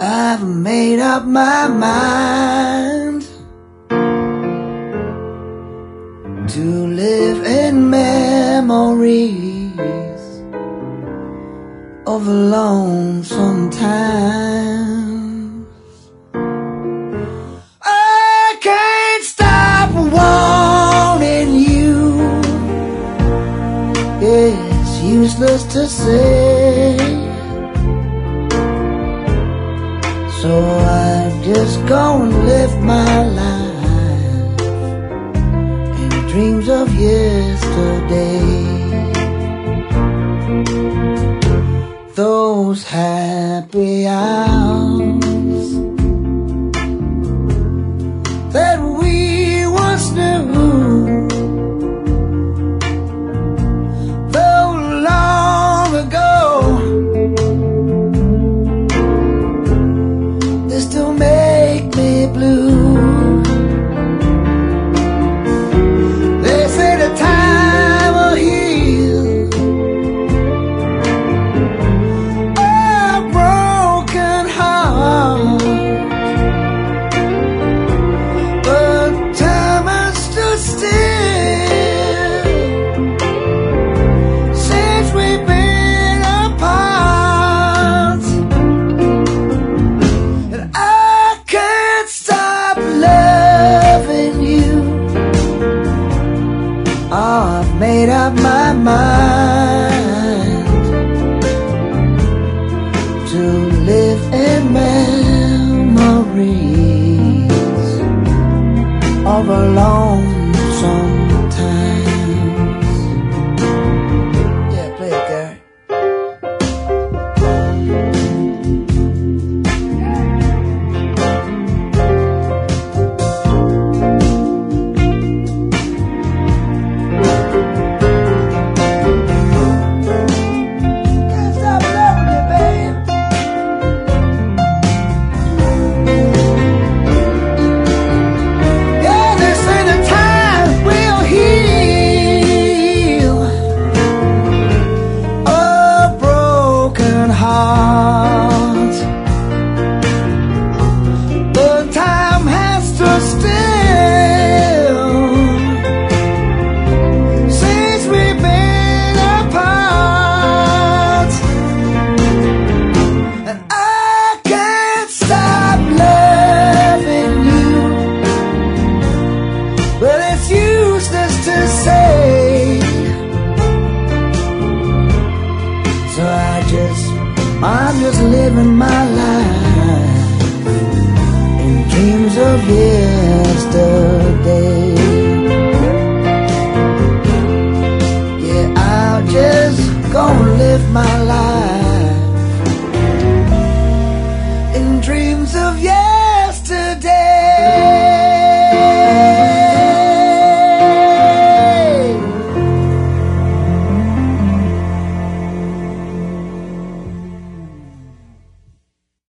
made up my mind to live in memories of a lonesome time. I can't stop wanting you. It's useless to say. So I just go and live my life in dreams of yesterday. Those happy hours to live in memories of a lonesome to say. So I just, I'm just living my life in dreams of yesterday. Yeah, I'll just go live my life